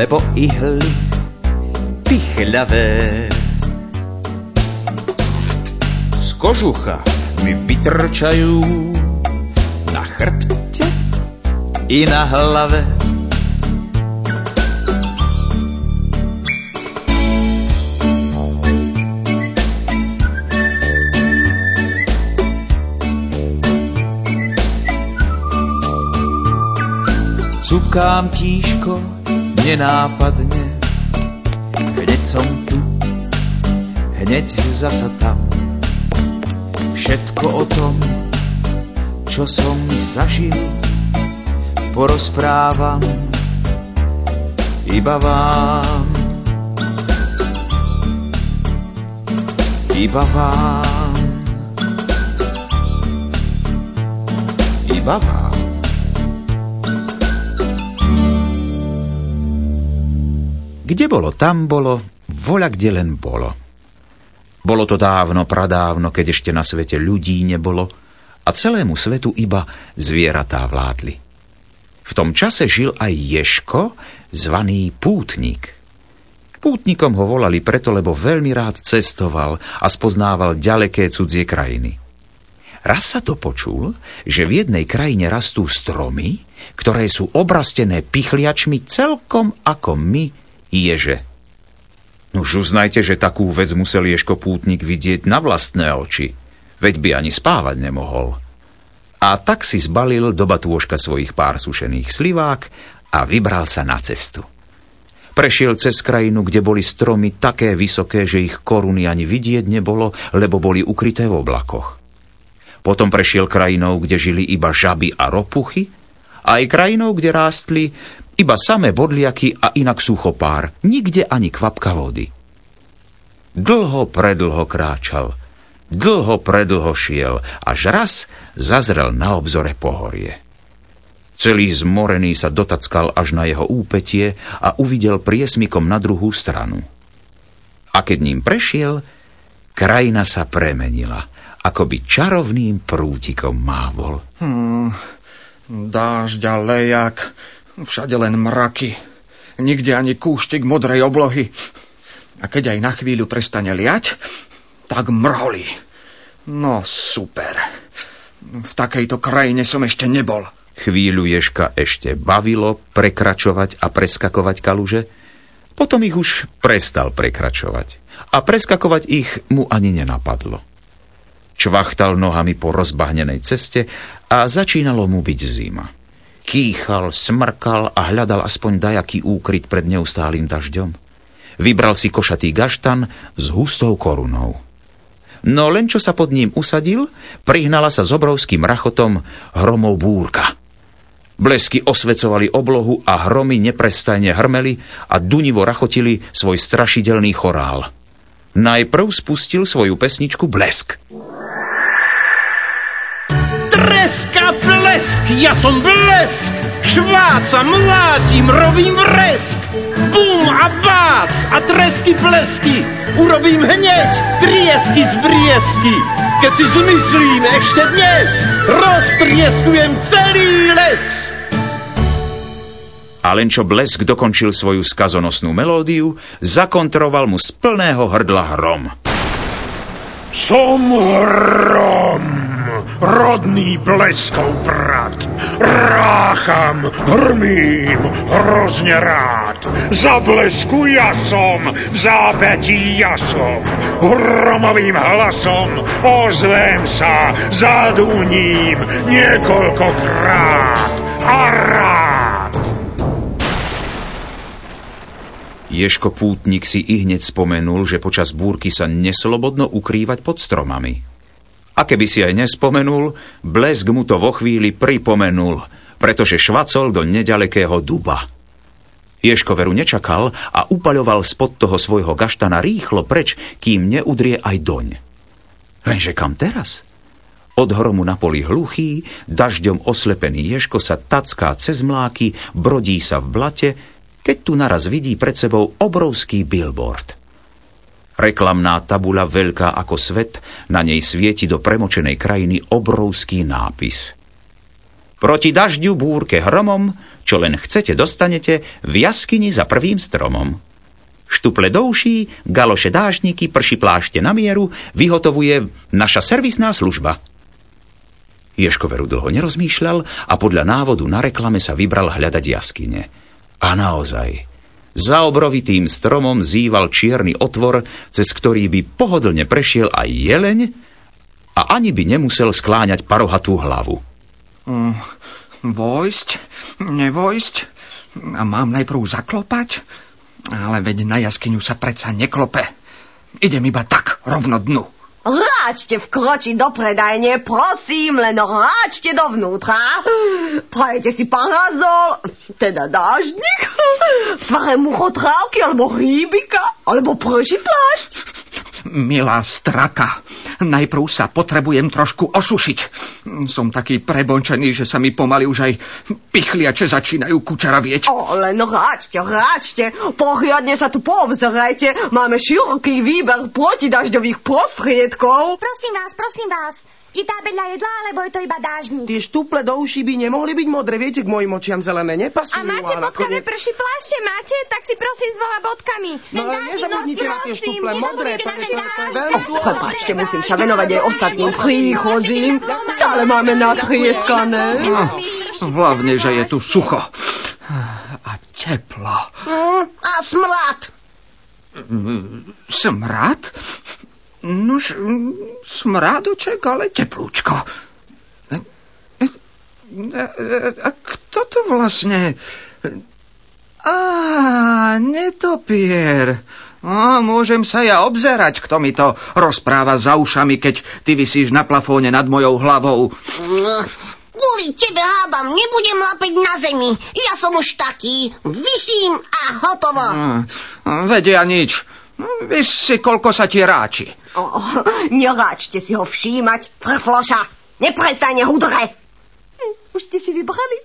lebo ihly pichľavé z kožucha mi vytrčajú na chrbte i na hlave. Cukám tíško nenápadne, hneď som tu, hneď zasa tam. Všetko o tom, čo som zažil, porozprávam iba vám. Iba vám. Iba vám. Kde bolo, tam bolo, voľa kde len bolo. Bolo to dávno, pradávno, keď ešte na svete ľudí nebolo a celému svetu iba zvieratá vládli. V tom čase žil aj Ješko, zvaný Pútnik. Pútnikom ho volali preto, lebo veľmi rád cestoval a spoznával ďaleké cudzie krajiny. Raz sa to počul, že v jednej krajine rastú stromy, ktoré sú obrastené pichliačmi celkom ako my, ježe. Nuž uznajte, že takú vec musel Ješko Pútnik vidieť na vlastné oči, veď by ani spávať nemohol. A tak si zbalil do batôžka svojich pár sušených slivák a vybral sa na cestu. Prešiel cez krajinu, kde boli stromy také vysoké, že ich koruny ani vidieť nebolo, lebo boli ukryté v oblakoch. Potom prešiel krajinou, kde žili iba žaby a ropuchy, a aj krajinou, kde rástli iba samé bodliaky a inak suchopár, nikde ani kvapka vody. Dlho predlho kráčal, dlho predlho šiel, až raz zazrel na obzore pohorie. Celý zmorený sa dotackal až na jeho úpetie a uvidel priesmikom na druhú stranu. A keď ním prešiel, krajina sa premenila, ako by čarovným prútikom mávol. Hmm, dážď a lejak, Všade len mraky. Nikde ani kúštik modrej oblohy. A keď aj na chvíľu prestane liať, tak mrholí. No super. V takejto krajine som ešte nebol. Chvíľu Ješka ešte bavilo prekračovať a preskakovať kaluže, potom ich už prestal prekračovať. A preskakovať ich mu ani nenapadlo. Čvachtal nohami po rozbahnenej ceste a začínalo mu byť zima. Kýchal, smrkal a hľadal aspoň dajaký úkryt pred neustálým dažďom. Vybral si košatý gaštan s hustou korunou. No len čo sa pod ním usadil, prihnala sa s obrovským rachotom hromov búrka. Blesky osvecovali oblohu a hromy neprestajne hrmeli a dunivo rachotili svoj strašidelný chorál. Najprv spustil svoju pesničku Blesk. Treska blesk, ja som blesk, šváca, mlátim, robím vresk. Bum a bác a tresky plesky, urobím hneď triesky z briesky. Keď si zmyslím ešte dnes, roztrieskujem celý les. A len čo blesk dokončil svoju skazonosnú melódiu, zakontroval mu z plného hrdla hrom. Som hrom! Rodný bleskov brat. Rácham, hrmím, hrozne rád. Za blesku ja som, v zápetí ja som. Hromovým hlasom ozvem sa, zaduním niekoľkokrát a rád. Ješko Pútnik si i hneď spomenul, že počas búrky sa neslobodno ukrývať pod stromami. A keby si aj nespomenul, blesk mu to vo chvíli pripomenul, pretože švacol do nedalekého duba. Ješko veru nečakal a upaľoval spod toho svojho gaštana rýchlo preč, kým neudrie aj doň. Lenže kam teraz? Od hromu na poli hluchý, dažďom oslepený Ješko sa tacká cez mláky, brodí sa v blate, keď tu naraz vidí pred sebou obrovský billboard – Reklamná tabula veľká ako svet, na nej svieti do premočenej krajiny obrovský nápis. Proti dažďu, búrke, hromom, čo len chcete, dostanete v jaskyni za prvým stromom. Štuple do uší, galoše dážniky, prši plášte na mieru, vyhotovuje naša servisná služba. Ješko veru dlho nerozmýšľal a podľa návodu na reklame sa vybral hľadať jaskyne. A naozaj, za obrovitým stromom zýval čierny otvor, cez ktorý by pohodlne prešiel aj jeleň a ani by nemusel skláňať parohatú hlavu. Mm, vojsť? Nevojsť? A mám najprv zaklopať? Ale veď na jaskyňu sa predsa neklope. Idem iba tak, rovno dnu. Ráčte vkročiť do predajne, prosím, len ráčte dovnútra. Prajete si parazol, teda dáždnik, v tvare muchotrávky, alebo hýbika, alebo prší plášť. Milá straka, najprv sa potrebujem trošku osušiť. Som taký prebončený, že sa mi pomaly už aj pichliače začínajú kučaravieť. O, len ráčte, ráčte, pohriadne sa tu poobzerajte. Máme široký výber protidažďových prostriedkov. Prosím vás, prosím vás, je tá bedľa jedla, alebo je to iba dážnik? Tie štuple do uší by nemohli byť modré, viete, k mojim očiam zelené nepasujú. A máte bodkové prší plášte, máte? Tak si prosím zvola bodkami. No ale nezabudnite na tie štuple modré, to je Prepačte, musím sa venovať aj ostatným príchodzím. Stále máme natrieskané. No, hlavne, že je tu sucho. A teplo. Mm, a smrad. Smrad? Nož, smrádoček, ale teplúčko. A kto to vlastne... Á, netopier. A, môžem sa ja obzerať, kto mi to rozpráva za ušami, keď ty vysíš na plafóne nad mojou hlavou. Kvôli tebe hádam, nebudem lapeť na zemi. Ja som už taký. Vysím a hotovo. Vedia nič. Vys si, koľko sa ti ráči. Oh, neráčte si ho všímať, trfloša. Neprestane hudre. Hm, už ste si vybrali?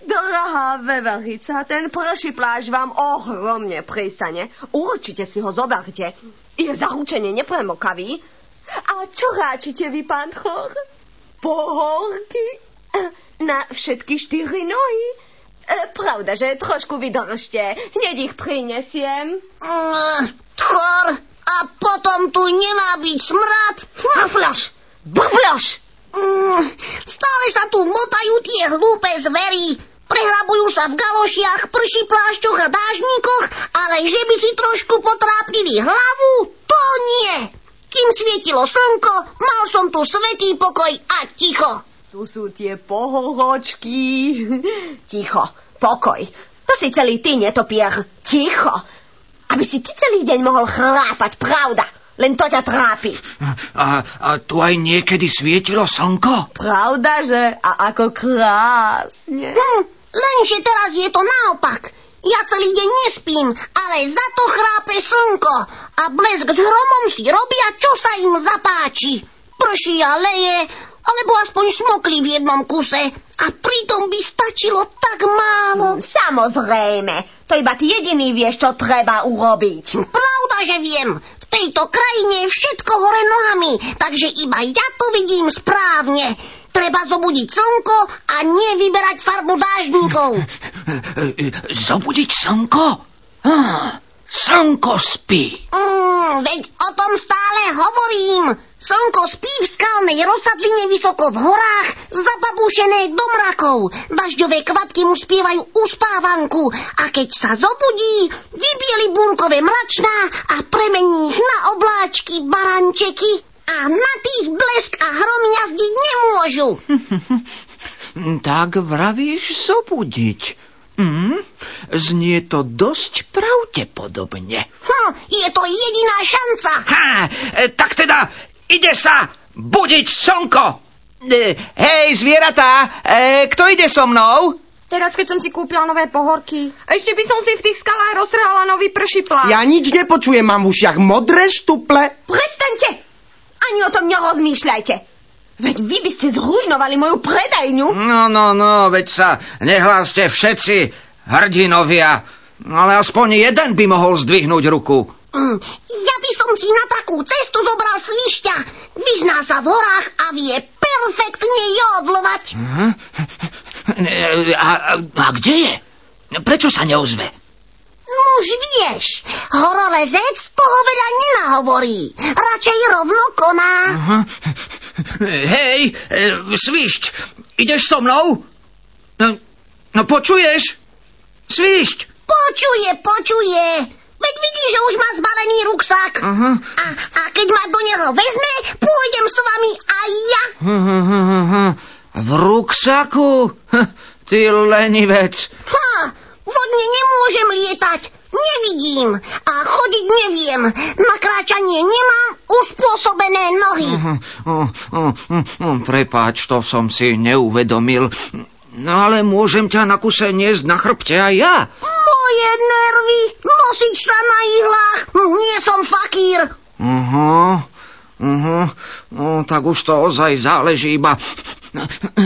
Drahá veverica, ten prší pláž vám ohromne pristane. Určite si ho zoberte. Je zaručene nepremokavý. A čo ráčite vy, pán Chor? Pohorky? Na všetky štyri nohy? E, pravda, že trošku vydržte. Hneď ich prinesiem. Mm, Chor, a potom tu nemá byť smrad. Babloš! Babloš! Mm, stále sa tu motajú tie hlúpe zvery. Prehrabujú sa v galošiach, prší plášťoch a dážnikoch, ale že by si trošku potrápili hlavu, to nie. Kým svietilo slnko, mal som tu svetý pokoj a ticho. Tu sú tie pohohočky. Ticho, pokoj. To si celý ty, netopier. Ticho. Aby si ty celý deň mohol chrápať, pravda. Len to ťa trápi. A, a tu aj niekedy svietilo slnko? Pravda, že? A ako krásne. Hm, lenže teraz je to naopak. Ja celý deň nespím, ale za to chrápe slnko. A blesk s hromom si robia, čo sa im zapáči. Prší a leje, alebo aspoň smokli v jednom kuse. A pritom by stačilo tak málo. Samozrejme, to iba ty jediný vieš, čo treba urobiť. Pravda, že viem. V tejto krajine je všetko hore nohami, takže iba ja to vidím správne. Treba zobudiť slnko a nevyberať farbu dážnikov. Zobudiť slnko? Ah, slnko spí. Mm, veď o tom stále hovorím. Slnko spí v skalnej rozsadline vysoko v horách, zababúšené do mrakov. Dažďové kvapky mu spievajú uspávanku a keď sa zobudí, vybieli búrkové mračná a premení ich na obláčky barančeky a na tých blesk a hrom jazdiť nemôžu. tak vravíš zobudiť. Hm? Znie to dosť pravdepodobne. Hm, je to jediná šanca. Ha, e, tak teda ide sa budiť slnko. E, hej, zvieratá, e, kto ide so mnou? Teraz, keď som si kúpila nové pohorky. Ešte by som si v tých skalách roztrhala nový prší plán. Ja nič nepočujem, mám v ušiach modré štuple. Prestaňte! Ani o tom nerozmýšľajte. Veď vy by ste zrujnovali moju predajňu. No, no, no, veď sa nehláste všetci, hrdinovia. Ale aspoň jeden by mohol zdvihnúť ruku. Mm, ja by som si na takú cestu zobral svišťa. Vyzná sa v horách a vie perfektne jodlovať. Hm? A, a, a kde je? Prečo sa neozve? Už vieš, horolezec toho veľa nenahovorí. Radšej rovno koná. Hej, e, svišť, ideš so mnou? No, no počuješ? Svišť! Počuje, počuje. Veď vidí, že už má zbalený ruksak. Aha. A, a keď ma do neho vezme, pôjdem s vami aj ja. V ruksaku? Hm, Ty lenivec. Ha, vodne nemôžem lietať. Nevidím a chodiť neviem. Na kráčanie nemám uspôsobené nohy. O, o, o, Prepáč, to som si neuvedomil. No ale môžem ťa na kuse niesť na chrbte aj ja. Moje nervy, nosiť sa na ihlách. Nie som fakír. Aha, aha, no, tak už to ozaj záleží iba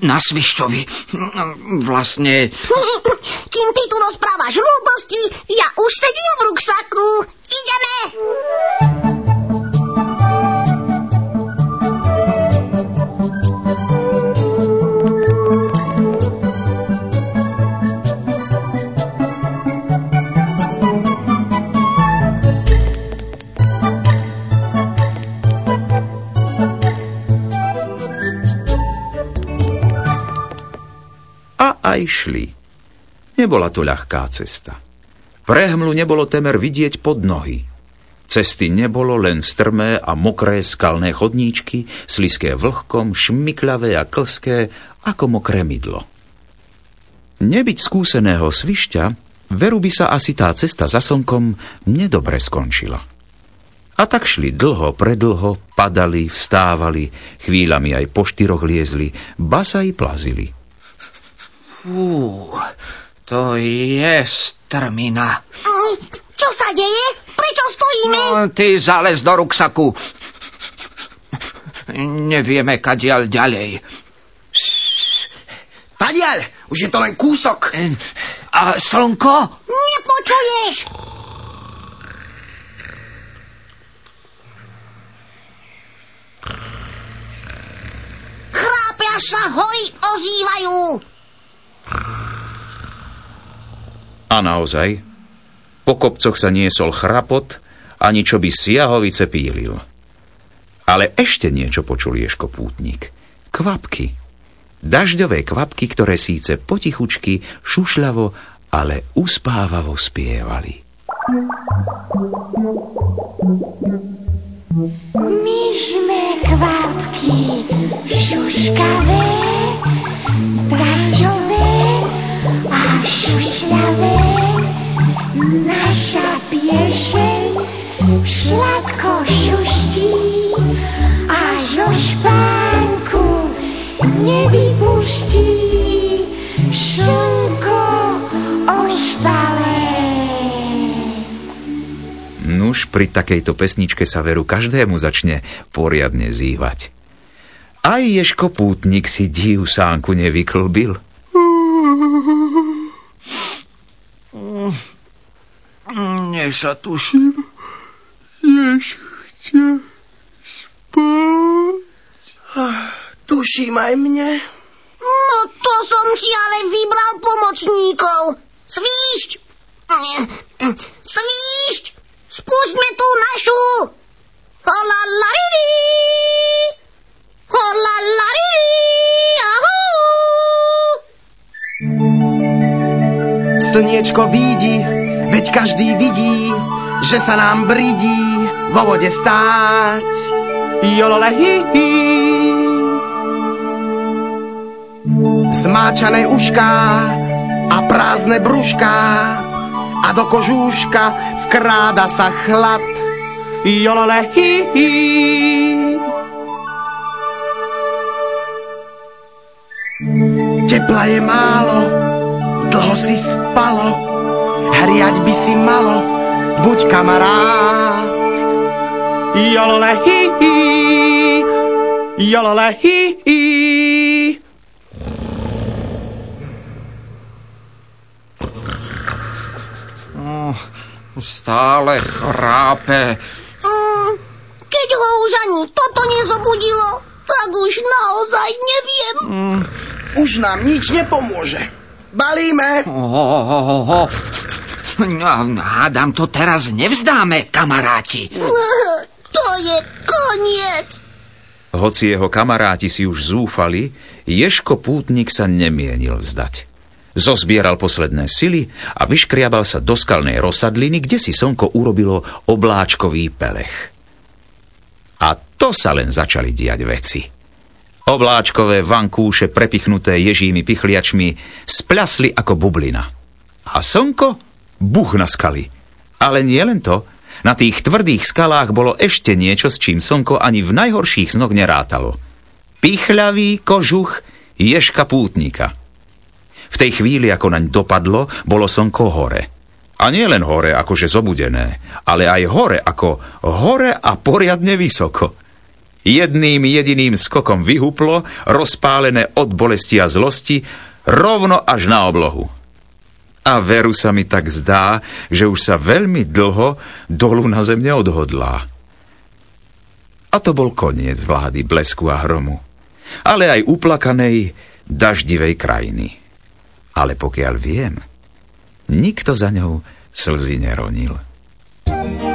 na svišťovi. Vlastne... Kým ty tu rozprávaš hlúposti, ja už sedím v ruksaku. A aj šli. Nebola to ľahká cesta. Prehmlu nebolo temer vidieť pod nohy. Cesty nebolo len strmé a mokré skalné chodníčky, sliské vlhkom, šmiklavé a klské, ako mokré mydlo. Nebyť skúseného svišťa, veru by sa asi tá cesta za slnkom nedobre skončila. A tak šli dlho, predlho, padali, vstávali, chvíľami aj po štyroch liezli, basa i plazili. Fú, to je strmina. Čo sa deje? Prečo stojíme? No, ty zales do ruksaku. Nevieme, kadiaľ ďalej. Tadiaľ, už je to len kúsok. A slnko? Nepočuješ? Chrápia sa hory ozývajú. A naozaj, po kopcoch sa niesol chrapot, ani čo by siahovice pílil. Ale ešte niečo počul Ješko pútnik. Kvapky. Dažďové kvapky, ktoré síce potichučky, šušľavo, ale uspávavo spievali. My sme kvapky šuškavé, dažďové a šušľavé. Naša piešeň sladko šuští a zo špánku nevypustí slnko ošpalé. Nuž pri takejto pesničke sa veru každému začne poriadne zývať. Aj Ješko pútnik si div sánku nevyklbil. Nesatuším. Tuším aj mne. No to som si ale vybral pomocníkov. Svíšť! Svíšť! Spustme tú našu! Holalariri! Holalariri! Ahú! Slniečko vidí, každý vidí, že sa nám bridí vo vode stáť. Jolole hi, hi. Zmáčané ušká a prázdne brúška a do kožúška vkráda sa chlad. Jolole hi, hi. Tepla je málo, dlho si spalo, hriať by si malo, buď kamarád. Jolole hi, hi, jolole hi, hi. Stále chrápe. Mm, Keď ho už ani toto nezobudilo, tak už naozaj neviem. Mm, Už nám nič nepomôže. Balíme! Ohohoho. No, hádam to teraz nevzdáme, kamaráti. To je koniec. Hoci jeho kamaráti si už zúfali, Ješko pútnik sa nemienil vzdať. Zozbieral posledné sily a vyškriabal sa do skalnej rozsadliny, kde si slnko urobilo obláčkový pelech. A to sa len začali diať veci. Obláčkové vankúše prepichnuté ježími pichliačmi splasli ako bublina. A slnko buch na skaly. Ale nie len to, na tých tvrdých skalách bolo ešte niečo, s čím slnko ani v najhorších snoch nerátalo. Pichľavý kožuch ježka pútnika. V tej chvíli, ako naň dopadlo, bolo slnko hore. A nie len hore, akože zobudené, ale aj hore, ako hore a poriadne vysoko. Jedným jediným skokom vyhuplo, rozpálené od bolesti a zlosti, rovno až na oblohu. A veru sa mi tak zdá, že už sa veľmi dlho dolu na zem neodhodlá. A to bol koniec vlády blesku a hromu, ale aj uplakanej, daždivej krajiny. Ale pokiaľ viem, nikto za ňou slzy neronil. thank you